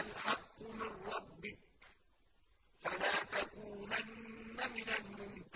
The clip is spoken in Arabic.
الْحَقُّ مِن رَّبِّكَ فَلَا تَكُونَنَّ مِنَ الْمُمْتَرِينَ.